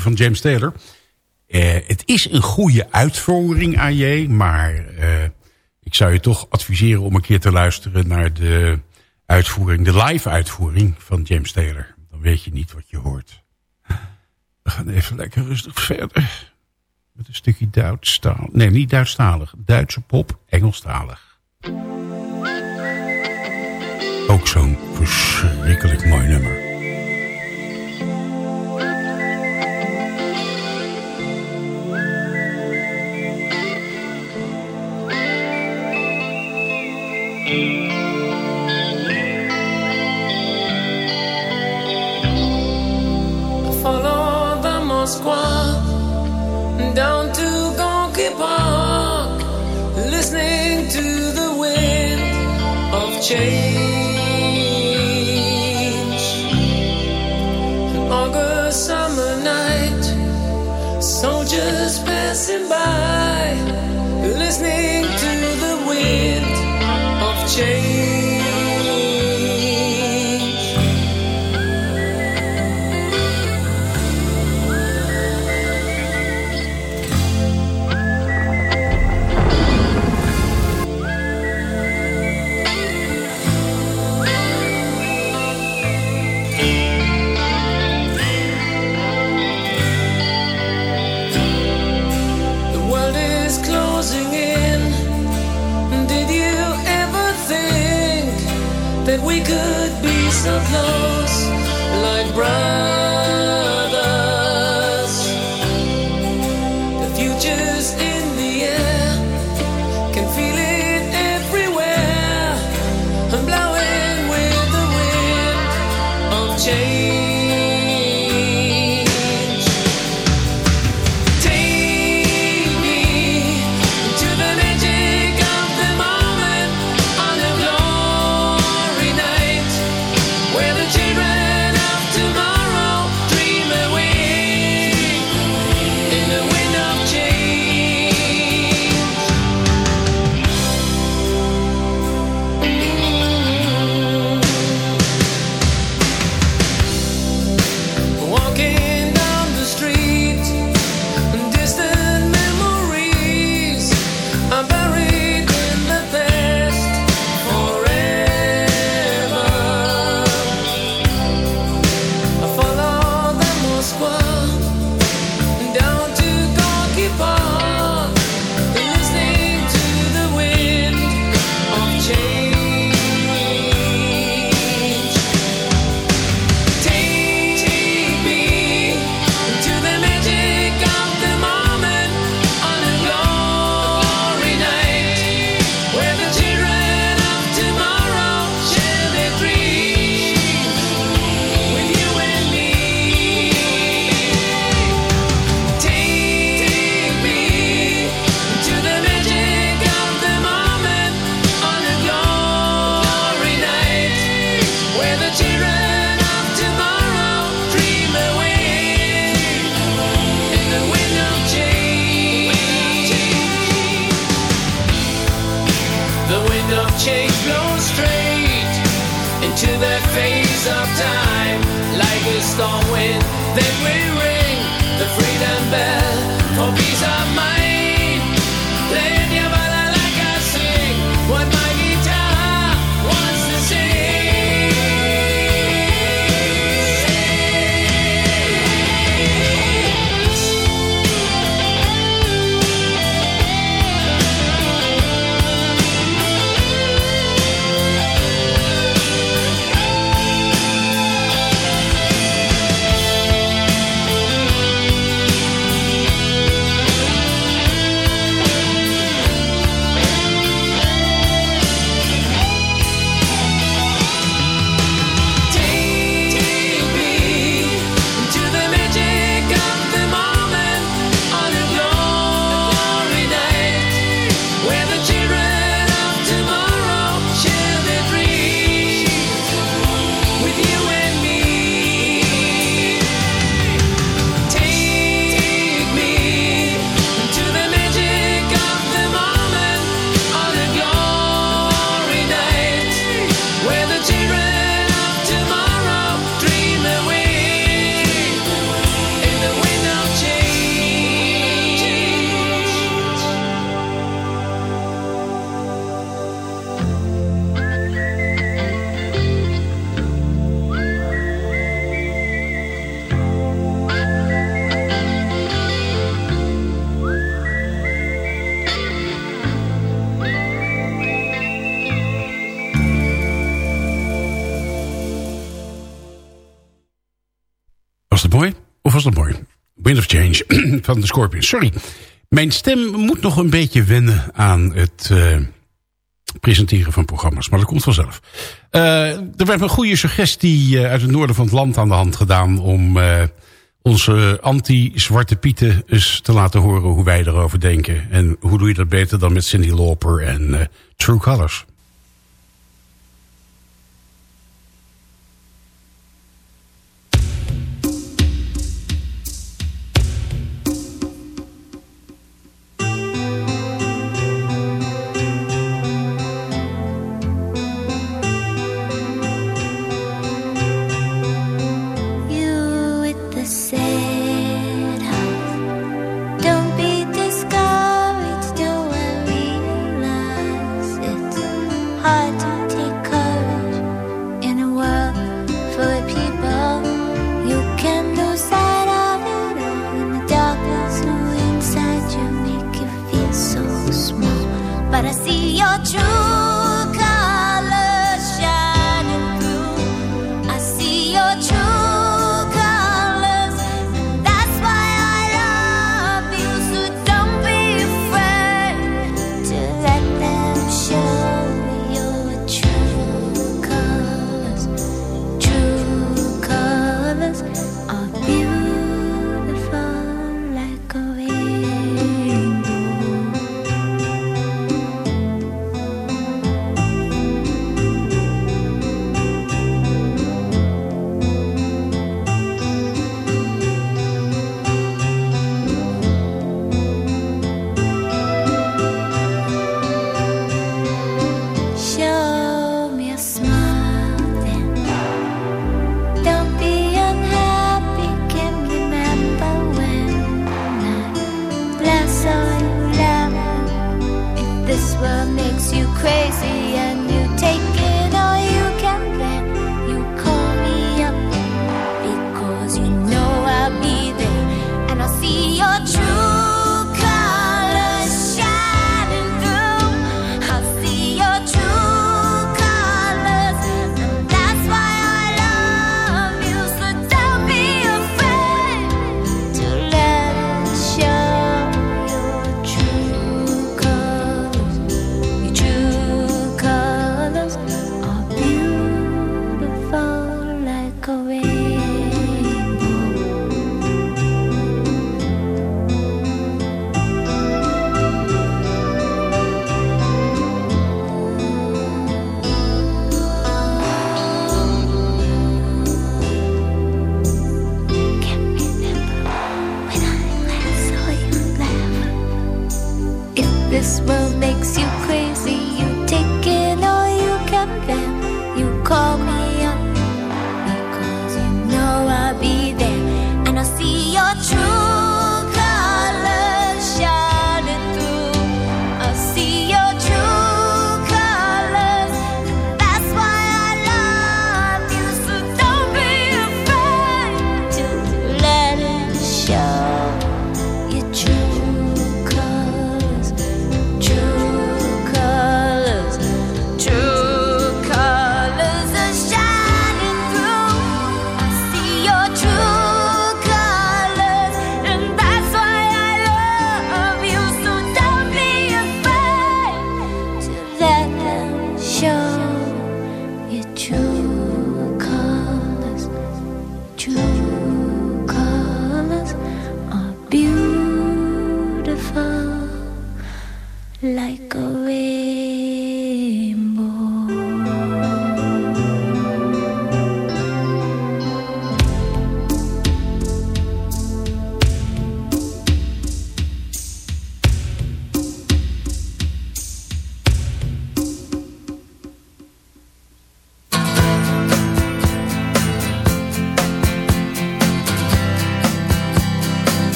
van James Taylor. Uh, het is een goede uitvoering, AJ, maar uh, ik zou je toch adviseren om een keer te luisteren naar de uitvoering, de live uitvoering van James Taylor. Dan weet je niet wat je hoort. We gaan even lekker rustig verder. Met een stukje Duitsstalig. Nee, niet Duitsstalig. Duitse pop, Engelstalig. Ook zo'n verschrikkelijk mooi nummer. Down to Park, listening to the wind of change. An August summer night, soldiers passing by, listening change. Of Change van de Scorpions. Sorry, mijn stem moet nog een beetje wennen aan het eh, presenteren van programma's. Maar dat komt vanzelf. Uh, er werd een goede suggestie eh, uit het noorden van het land aan de hand gedaan... om onze anti-Zwarte Pieten eens te laten horen hoe wij erover denken. En hoe doe je dat beter dan met Cindy Lauper en True Colors.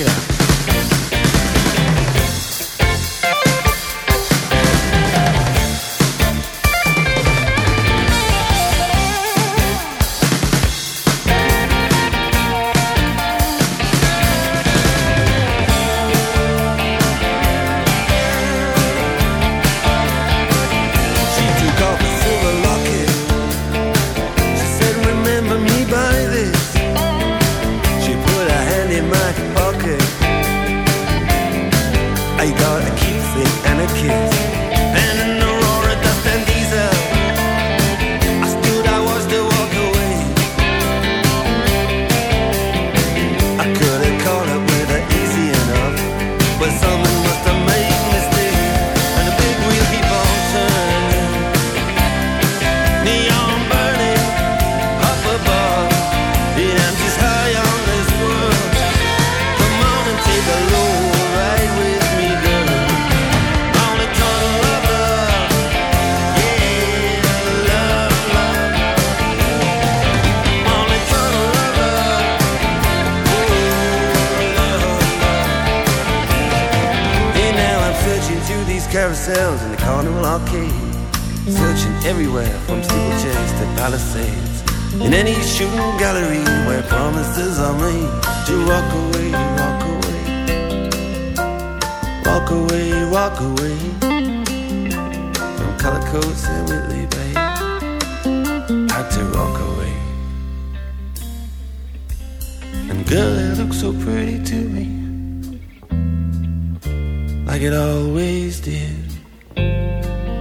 Yeah. it out.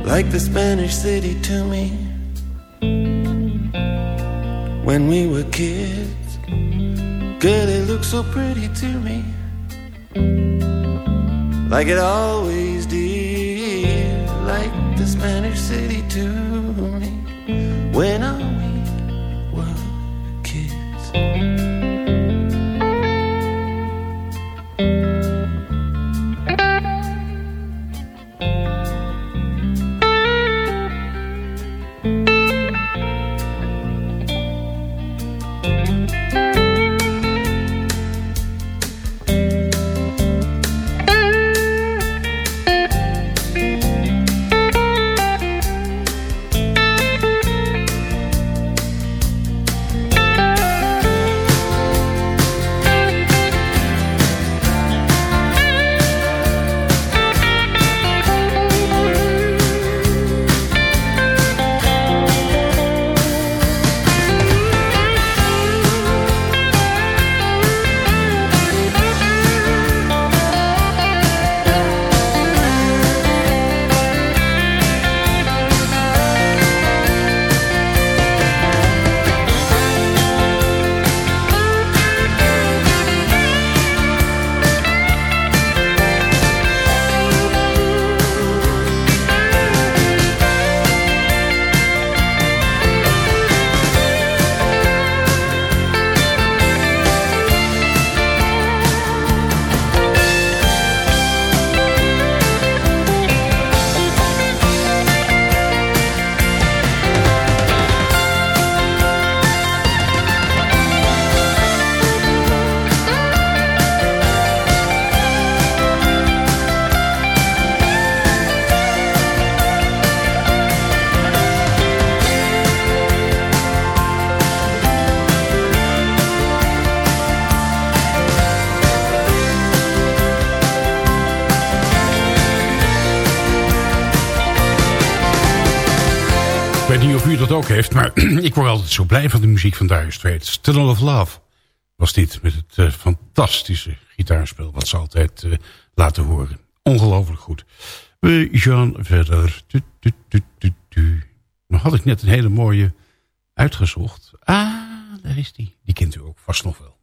like the Spanish city to me. When we were kids. Girl, it looked so pretty to me, like it always did, like the Spanish city to me. When I dat ook heeft, maar ik word altijd zo blij van de muziek van Dire Straits. Tunnel of Love was dit met het uh, fantastische gitaarspel wat ze altijd uh, laten horen. Ongelooflijk goed. We gaan verder. Du, Dan had ik net een hele mooie uitgezocht. Ah, daar is die. Die kent u ook vast nog wel.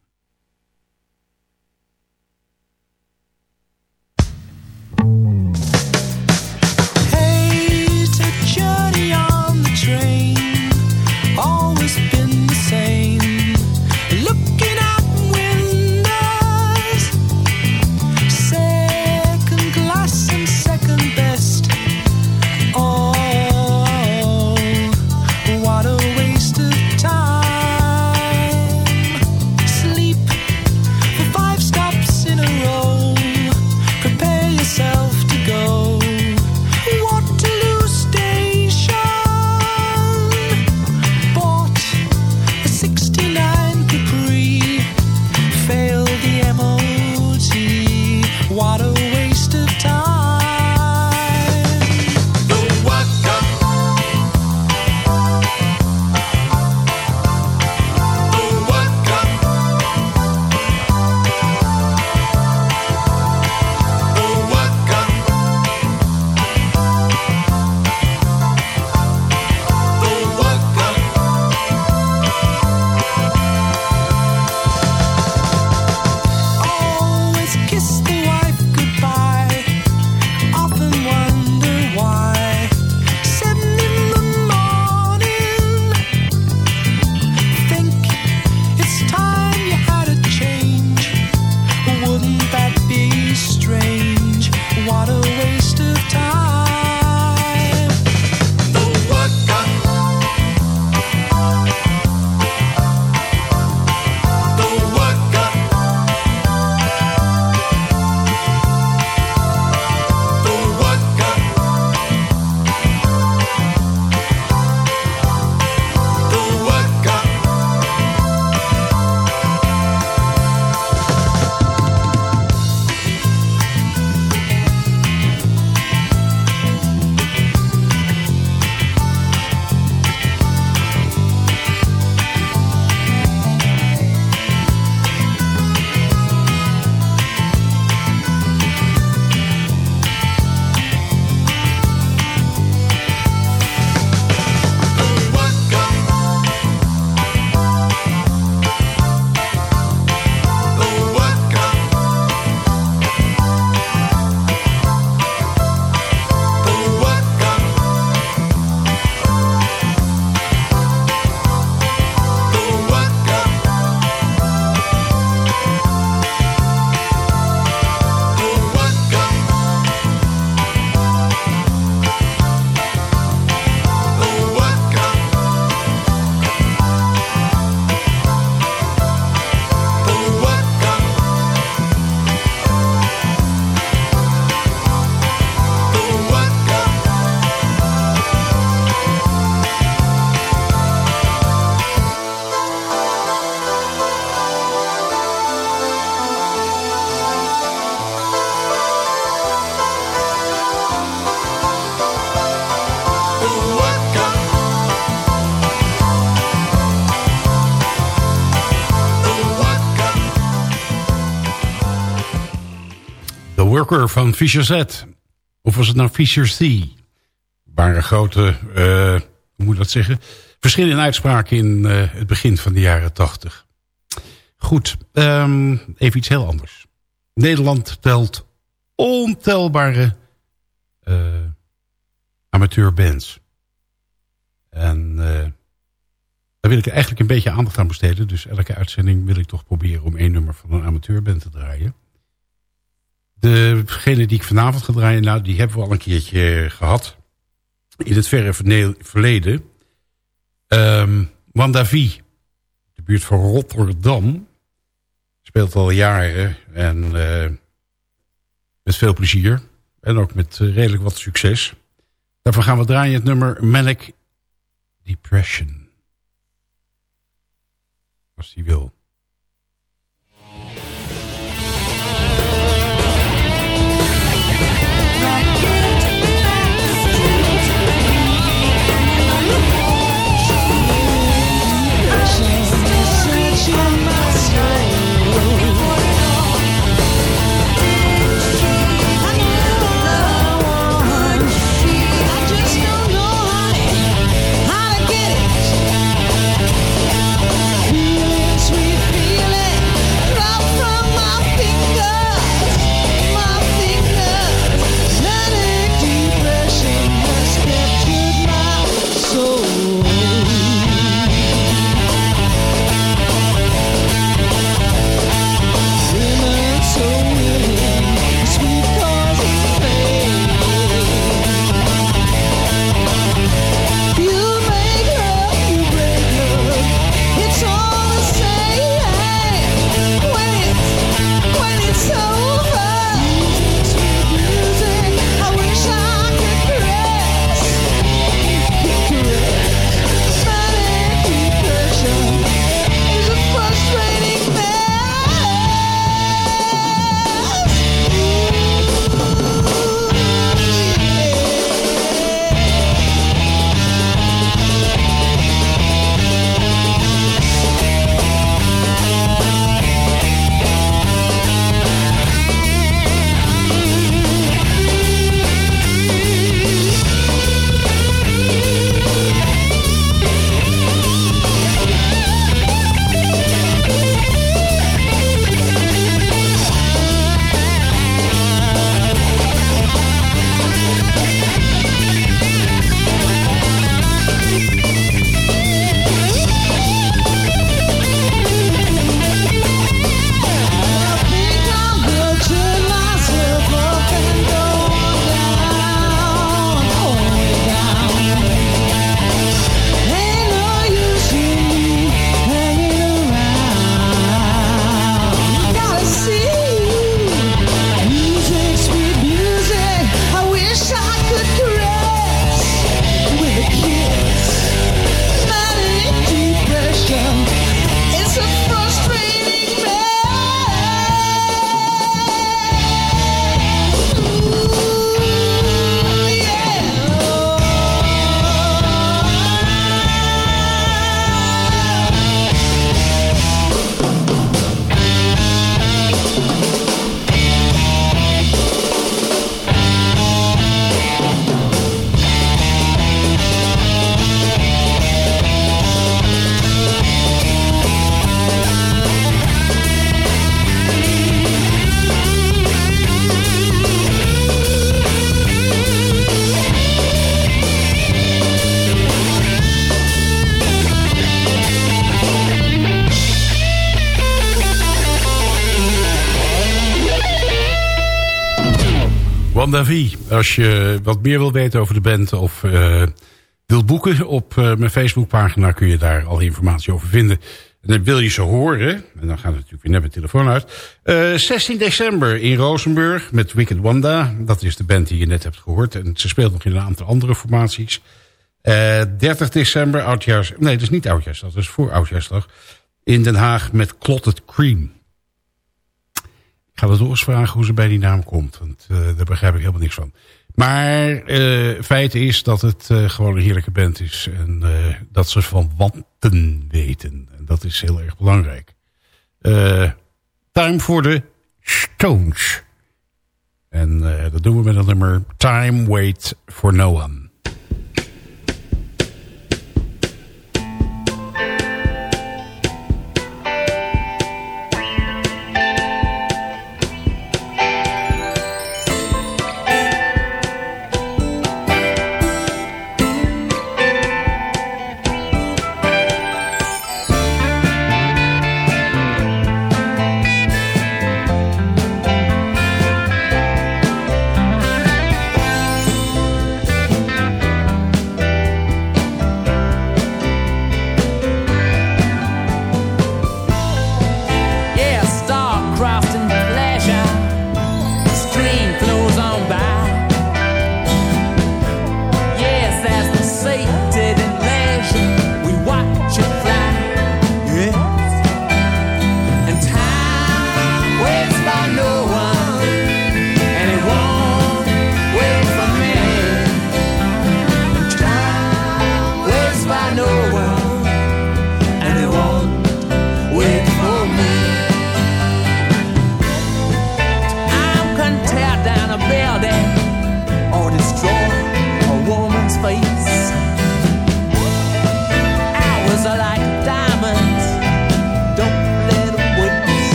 Van Fischer Z. Of was het nou Fischer C? waren grote, uh, hoe moet dat zeggen... verschillen in uitspraken in uh, het begin van de jaren tachtig. Goed, um, even iets heel anders. Nederland telt ontelbare uh, amateurbands. En daar wil ik eigenlijk een beetje aandacht aan besteden. Dus elke uitzending wil ik toch proberen om één nummer van een amateurband te draaien. Degene die ik vanavond ga draaien, nou, die hebben we al een keertje gehad. In het verre verleden. Um, Wanda V, de buurt van Rotterdam. Speelt al jaren en uh, met veel plezier. En ook met uh, redelijk wat succes. Daarvoor gaan we draaien het nummer Manic Depression. Als die wil. Als je wat meer wil weten over de band of uh, wilt boeken op uh, mijn Facebookpagina... kun je daar al informatie over vinden. En dan wil je ze horen, en dan gaat het natuurlijk weer net mijn telefoon uit... Uh, 16 december in Rozenburg met Wicked Wanda. Dat is de band die je net hebt gehoord. En ze speelt nog in een aantal andere formaties. 30 december, oudjaars... Nee, dat is niet oudjaarsdag, dat is voor oudjaarsdag. In Den Haag met Clotted Cream. Ga wel eens vragen hoe ze bij die naam komt. Want uh, daar begrijp ik helemaal niks van. Maar uh, feit is dat het uh, gewoon een heerlijke band is. En dat ze van wanten weten. En dat is heel erg belangrijk. time voor de Stones. En dat doen we met een nummer Time Wait for No One.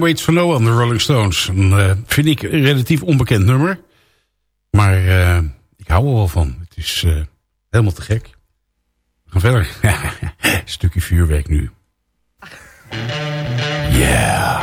Time Waits for No One, de Rolling Stones. Eh, vind ik een relatief onbekend nummer. Maar eh, ik hou er wel van. Het is eh, helemaal te gek. We gaan verder. Stukje vuurwerk nu. Yeah.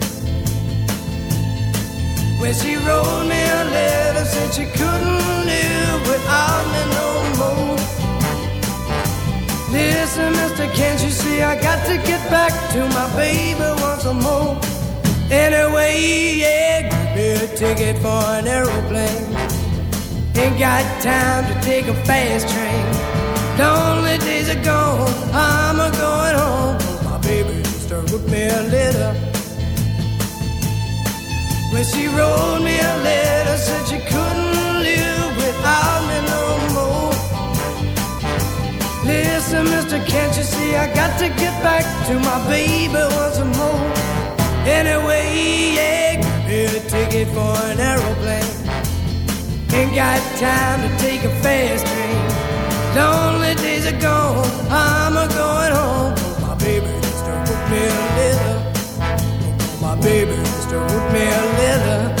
When she wrote me a letter, said she couldn't live without me no more. Listen, mister, can't you see I got to get back to my baby once more? Anyway, yeah, give me a ticket for an aeroplane. Ain't got time to take a fast train. Lonely days are gone, I'm a going home. My baby just wrote me a letter. When she wrote me a letter, said she couldn't live without me no more. Listen, mister, can't you see I got to get back to my baby once more? Anyway, yeah, me a ticket for an aeroplane. Ain't got time to take a fast train. Lonely days are gone, I'm a going home. My baby just wrote me a letter. My baby just wrote me a letter.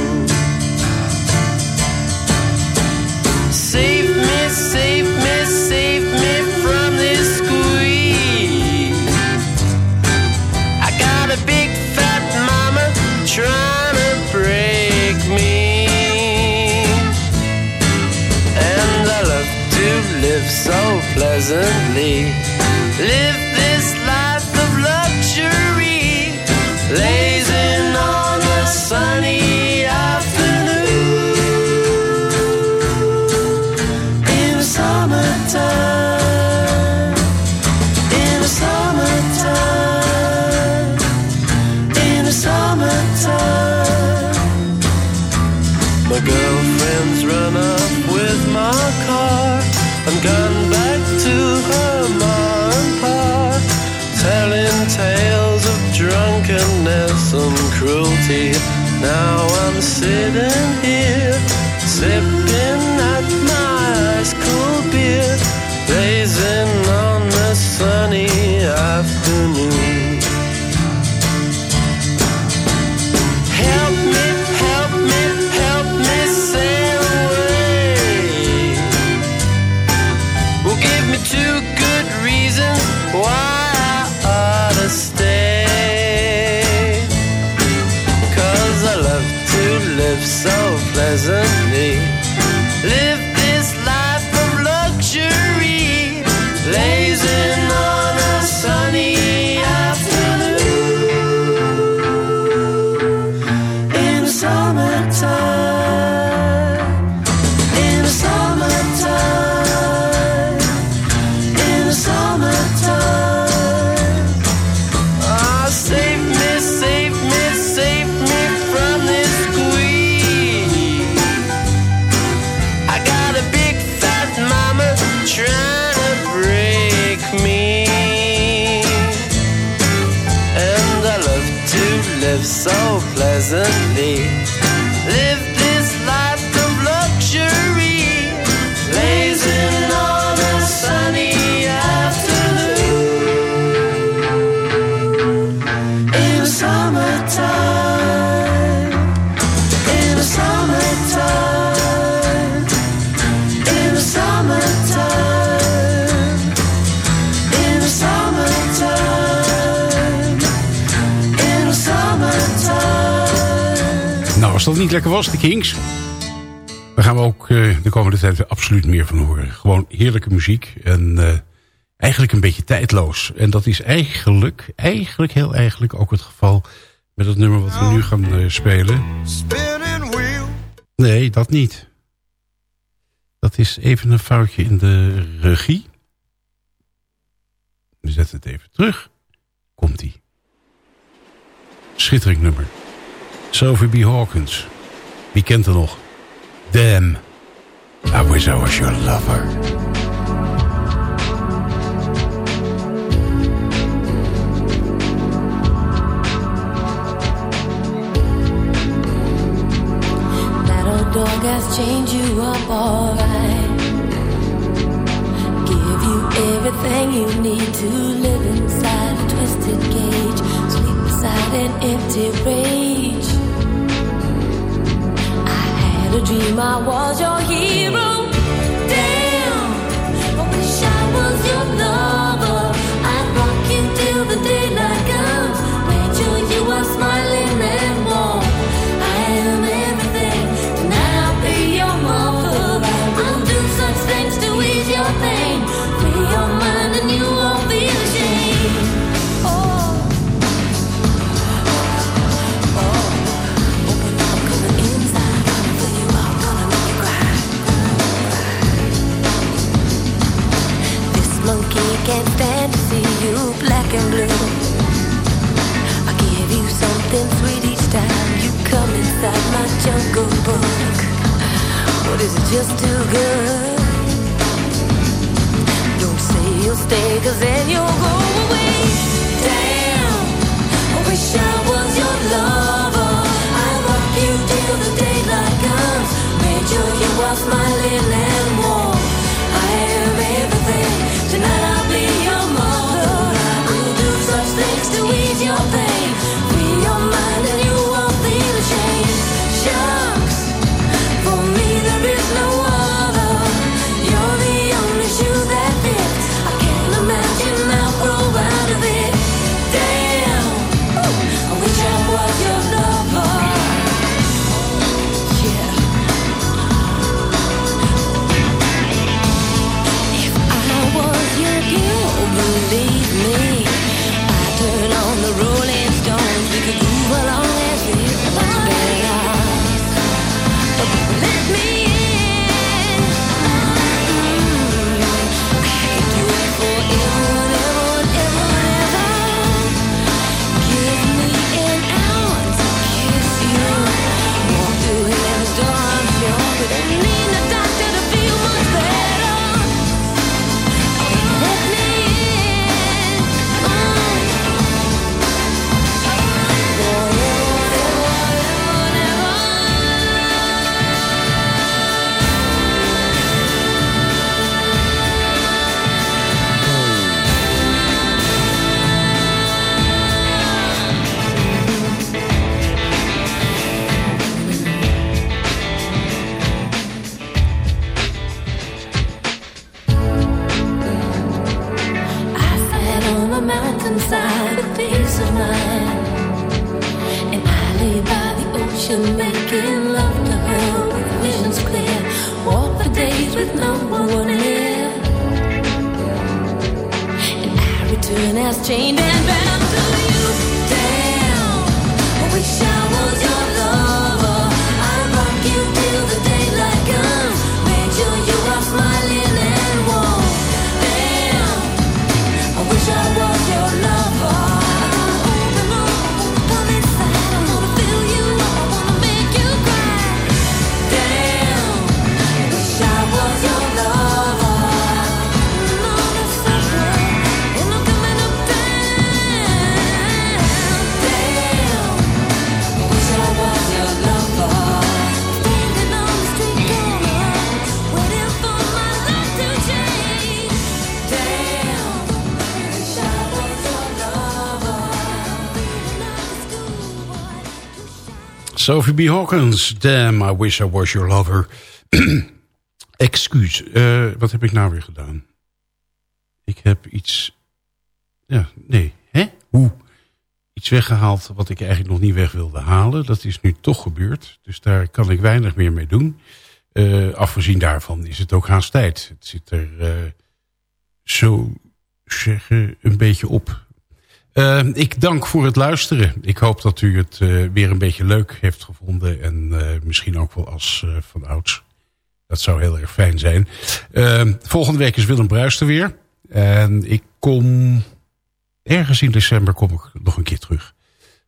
Presently. Live Now I'm sitting here, sipping at my ice cold beer, blazing on the sunny afternoon. Help me, help me, help me sail away. Well, give me two good reasons why. lekker was, de Kings. Daar gaan we ook eh, de komende tijd absoluut meer van horen. Gewoon heerlijke muziek en eh, eigenlijk een beetje tijdloos. En dat is eigenlijk, eigenlijk heel eigenlijk ook het geval met het nummer wat we nu gaan uh, spelen. Nee, dat niet. Dat is even een foutje in de regie. We zetten het even terug. Komt-ie. Schitterend nummer. Sophie B. Hawkins. Wie kent er nog? Damn. I wish I was your lover. Sophie B. Hawkins, Damn, I Wish I Was Your Lover. Excuus, eh, wat heb ik nou weer gedaan? Ik heb iets... Ja, nee, hè? Hoe? Iets weggehaald wat ik eigenlijk nog niet weg wilde halen. Dat is nu toch gebeurd, dus daar kan ik weinig meer mee doen. Eh, afgezien daarvan is het ook haast tijd. Het zit er eh, zo zeggen een beetje op. Eh, ik dank voor het luisteren. Ik hoop dat u het eh, weer een beetje leuk heeft gevonden. En eh, misschien ook wel als van ouds. Dat zou heel erg fijn zijn. Volgende week is Willem Bruis er weer. En ik kom... Ergens in december kom ik nog een keer terug.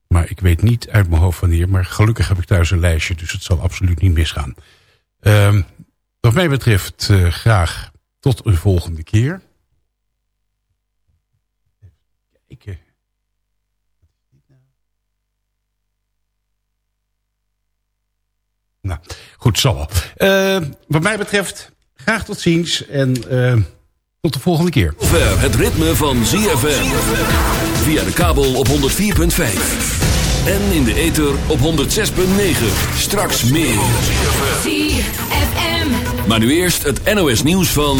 Maar ik weet niet uit mijn hoofd wanneer. Maar gelukkig heb ik thuis een lijstje. Dus het zal absoluut niet misgaan. Wat mij betreft graag tot een volgende keer. Even kijken. Nou, goed, zal wel. Eh, wat mij betreft, graag tot ziens en eh, tot de volgende keer. Ver het ritme van ZFM. Via de kabel op 104.5. En in de ether op 106.9. Straks meer. ZFM. Maar nu eerst het NOS nieuws van...